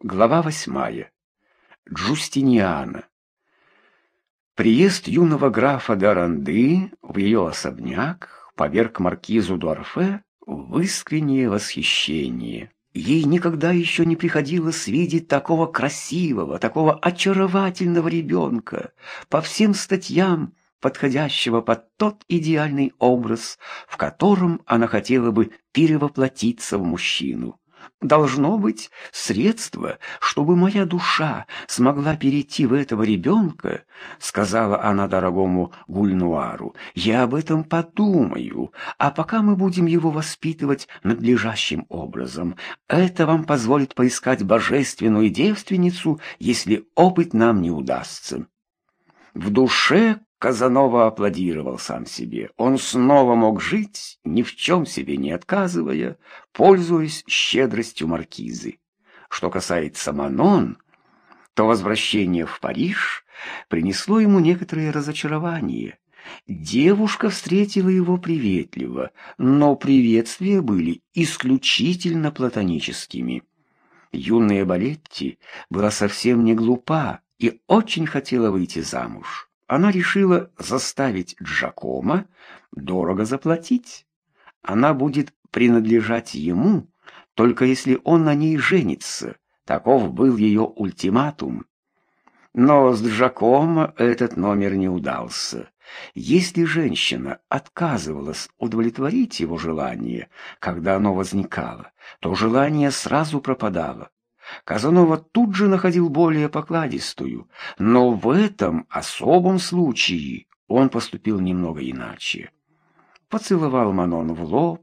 Глава восьмая. Джустиниана. Приезд юного графа Даранды в ее особняк поверг маркизу Дуарфе в искреннее восхищение. Ей никогда еще не приходилось видеть такого красивого, такого очаровательного ребенка. По всем статьям подходящего под тот идеальный образ, в котором она хотела бы перевоплотиться в мужчину. Должно быть средство, чтобы моя душа смогла перейти в этого ребенка, сказала она дорогому Гульнуару. Я об этом подумаю, а пока мы будем его воспитывать надлежащим образом. Это вам позволит поискать божественную девственницу, если опыт нам не удастся. В душе Казанова аплодировал сам себе. Он снова мог жить, ни в чем себе не отказывая, пользуясь щедростью маркизы. Что касается Манон, то возвращение в Париж принесло ему некоторое разочарование. Девушка встретила его приветливо, но приветствия были исключительно платоническими. Юная Балетти была совсем не глупа и очень хотела выйти замуж она решила заставить Джакома дорого заплатить. Она будет принадлежать ему, только если он на ней женится. Таков был ее ультиматум. Но с Джакомо этот номер не удался. Если женщина отказывалась удовлетворить его желание, когда оно возникало, то желание сразу пропадало. Казанова тут же находил более покладистую, но в этом особом случае он поступил немного иначе. Поцеловал Манон в лоб,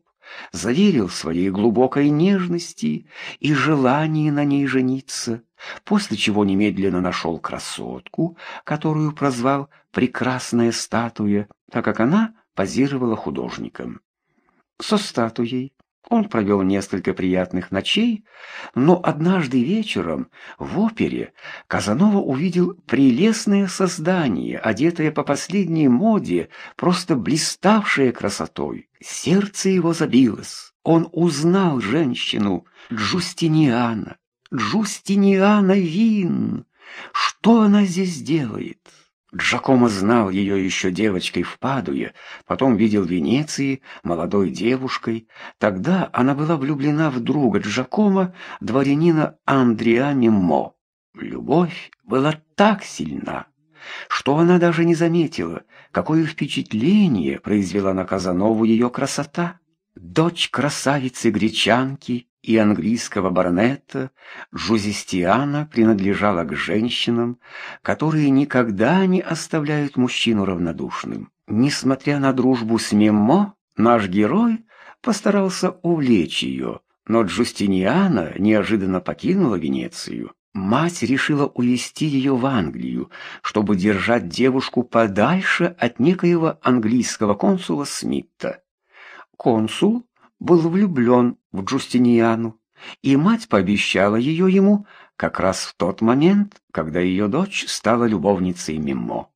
заверил своей глубокой нежности и желании на ней жениться, после чего немедленно нашел красотку, которую прозвал «прекрасная статуя», так как она позировала художником. Со статуей он провел несколько приятных ночей, но однажды вечером в опере Казанова увидел прелестное создание, одетое по последней моде, просто блиставшее красотой. Сердце его забилось. Он узнал женщину Джустиниана. Джустиниана Вин. Что она здесь делает? Джакомо знал ее еще девочкой в Падуе, потом видел в Венеции молодой девушкой. Тогда она была влюблена в друга Джакомо, дворянина Андриа Мимо. Любовь была так сильна, что она даже не заметила, какое впечатление произвела на Казанову ее красота. Дочь красавицы-гречанки и английского баронета Джузистиана принадлежала к женщинам, которые никогда не оставляют мужчину равнодушным. Несмотря на дружбу с Мемо, наш герой постарался увлечь ее, но Джустиниана неожиданно покинула Венецию. Мать решила увезти ее в Англию, чтобы держать девушку подальше от некоего английского консула Смитта. Консул был влюблен в Джустиниану, и мать пообещала ее ему как раз в тот момент, когда ее дочь стала любовницей Мимо.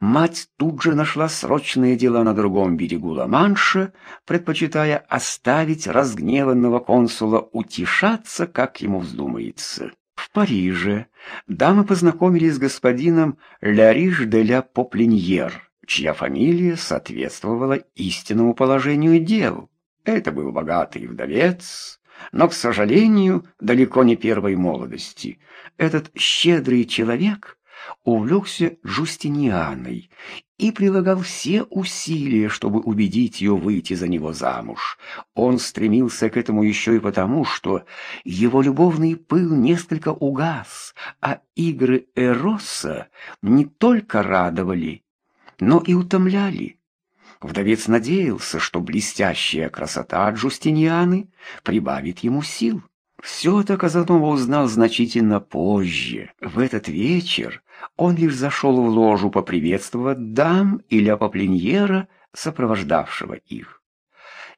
Мать тут же нашла срочные дела на другом берегу Ла-Манша, предпочитая оставить разгневанного консула утешаться, как ему вздумается. В Париже дамы познакомились с господином Ляриш де ля Поплиньер, чья фамилия соответствовала истинному положению дел. Это был богатый вдовец, но, к сожалению, далеко не первой молодости. Этот щедрый человек увлекся Жустинианой и прилагал все усилия, чтобы убедить ее выйти за него замуж. Он стремился к этому еще и потому, что его любовный пыл несколько угас, а игры Эроса не только радовали, но и утомляли. Вдовец надеялся, что блестящая красота Джустинианы прибавит ему сил. Все это Казанова узнал значительно позже. В этот вечер он лишь зашел в ложу поприветствовать дам или Апоплиньера, сопровождавшего их.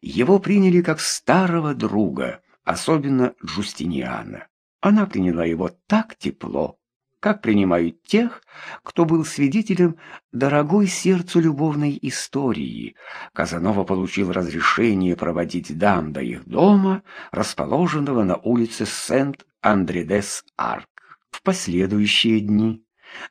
Его приняли как старого друга, особенно Джустиниана. Она приняла его так тепло, как принимают тех, кто был свидетелем дорогой сердцу любовной истории. Казанова получил разрешение проводить дам до их дома, расположенного на улице Сент Андредес Арк. В последующие дни,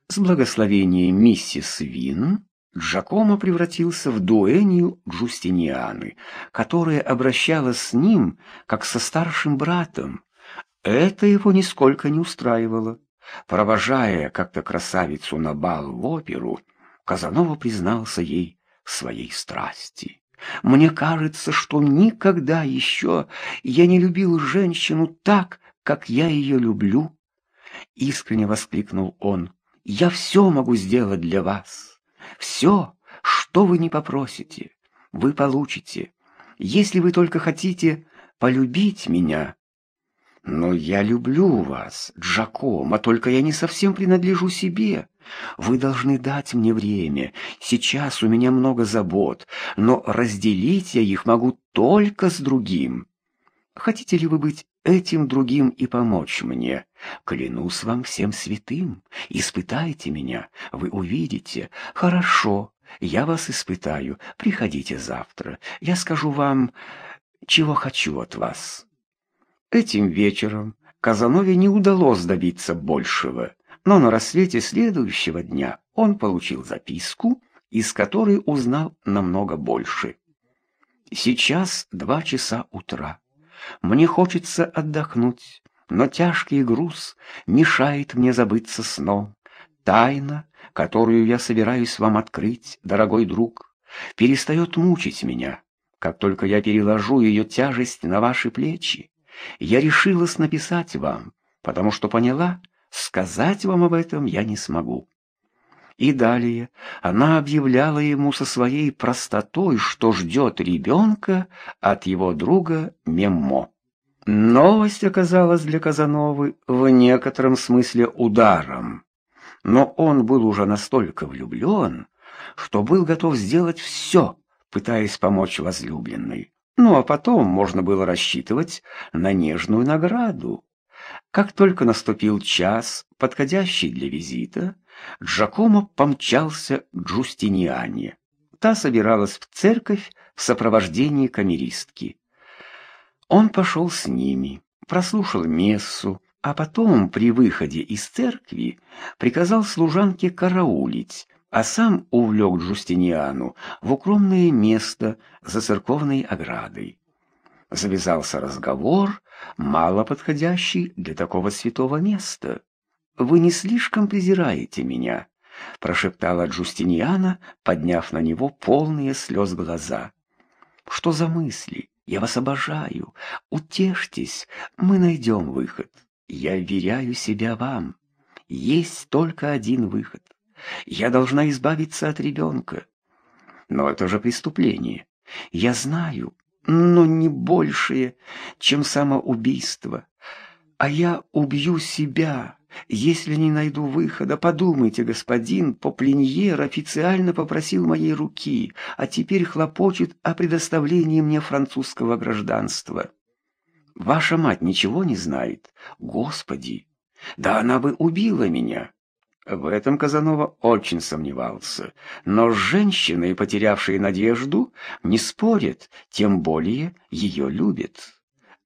с благословения миссис Вин, Джакомо превратился в дуэнью Джустинианы, которая обращалась с ним, как со старшим братом. Это его нисколько не устраивало. Провожая как-то красавицу на бал в оперу, Казанова признался ей в своей страсти. «Мне кажется, что никогда еще я не любил женщину так, как я ее люблю!» Искренне воскликнул он. «Я все могу сделать для вас. Все, что вы не попросите, вы получите, если вы только хотите полюбить меня». «Но я люблю вас, Джакомо, только я не совсем принадлежу себе. Вы должны дать мне время. Сейчас у меня много забот, но разделить я их могу только с другим. Хотите ли вы быть этим другим и помочь мне? Клянусь вам всем святым. Испытайте меня, вы увидите. Хорошо, я вас испытаю. Приходите завтра. Я скажу вам, чего хочу от вас». Этим вечером Казанове не удалось добиться большего, но на рассвете следующего дня он получил записку, из которой узнал намного больше. «Сейчас два часа утра. Мне хочется отдохнуть, но тяжкий груз мешает мне забыться сном. Тайна, которую я собираюсь вам открыть, дорогой друг, перестает мучить меня, как только я переложу ее тяжесть на ваши плечи. Я решилась написать вам, потому что поняла, сказать вам об этом я не смогу. И далее она объявляла ему со своей простотой, что ждет ребенка от его друга Мемо. Новость оказалась для Казановы в некотором смысле ударом, но он был уже настолько влюблен, что был готов сделать все, пытаясь помочь возлюбленной. Ну а потом можно было рассчитывать на нежную награду. Как только наступил час, подходящий для визита, Джакомо помчался к Джустиниане. Та собиралась в церковь в сопровождении камеристки. Он пошел с ними, прослушал мессу, а потом при выходе из церкви приказал служанке караулить, а сам увлек Джустиниану в укромное место за церковной оградой. Завязался разговор, мало подходящий для такого святого места. «Вы не слишком презираете меня?» — прошептала Джустиниана, подняв на него полные слез глаза. «Что за мысли? Я вас обожаю. Утешьтесь, мы найдем выход. Я веряю себя вам. Есть только один выход. Я должна избавиться от ребенка. Но это же преступление. Я знаю, но не большее, чем самоубийство. А я убью себя, если не найду выхода. Подумайте, господин Поплиньер официально попросил моей руки, а теперь хлопочет о предоставлении мне французского гражданства. Ваша мать ничего не знает? Господи! Да она бы убила меня. В этом Казанова очень сомневался, но женщины, потерявшие надежду, не спорят, тем более ее любят.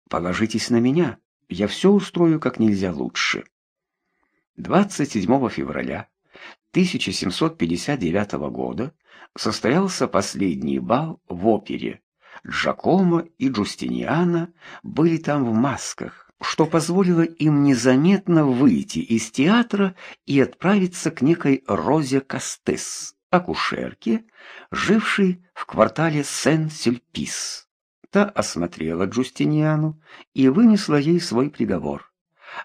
Положитесь на меня, я все устрою как нельзя лучше. 27 февраля 1759 года состоялся последний бал в опере. Джакомо и Джустиниана были там в масках что позволило им незаметно выйти из театра и отправиться к некой Розе Кастес, акушерке, жившей в квартале Сен-Сюльпис. Та осмотрела Джустиниану и вынесла ей свой приговор.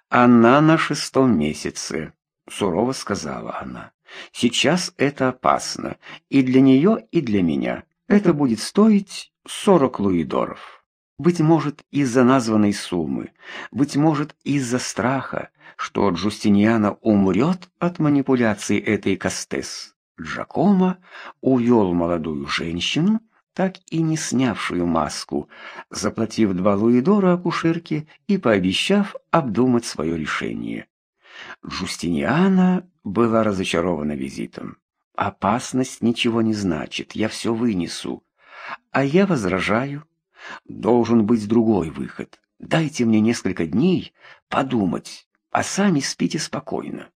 «Она на шестом месяце», — сурово сказала она. «Сейчас это опасно, и для нее, и для меня. Это будет стоить сорок луидоров». Быть может, из-за названной суммы, быть может, из-за страха, что Джустиниана умрет от манипуляций этой Кастес. Джакомо увел молодую женщину, так и не снявшую маску, заплатив два луидора акушерке и пообещав обдумать свое решение. Джустиниана была разочарована визитом. «Опасность ничего не значит, я все вынесу. А я возражаю, Должен быть другой выход. Дайте мне несколько дней подумать, а сами спите спокойно.